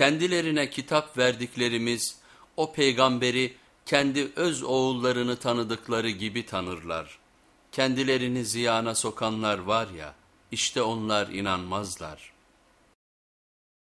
Kendilerine kitap verdiklerimiz o peygamberi kendi öz oğullarını tanıdıkları gibi tanırlar. Kendilerini ziyana sokanlar var ya işte onlar inanmazlar.''